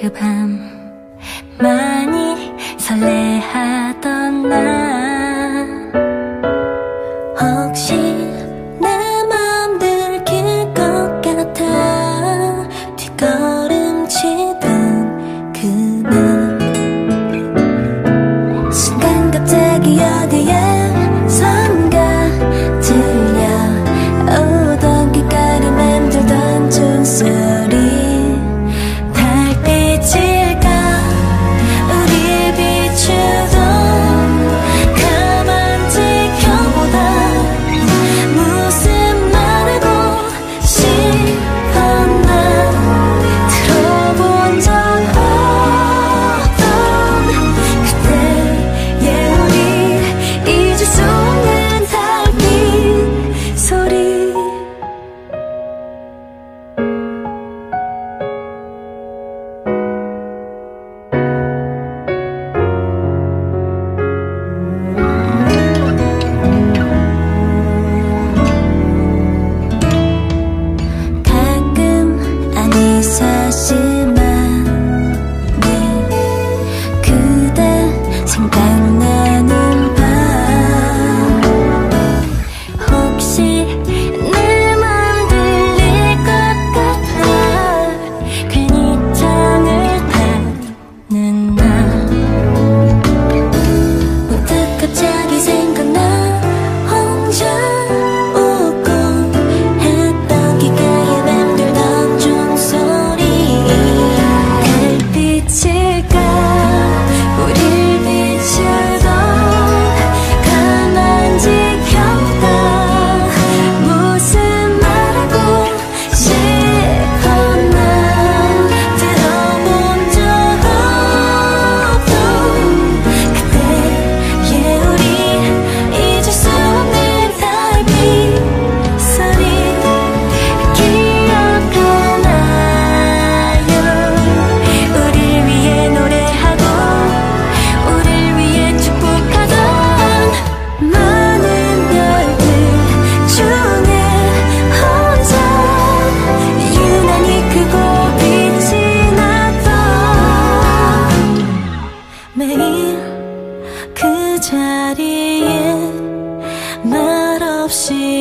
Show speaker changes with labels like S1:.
S1: 그 밤 많이 설레하던 날 心。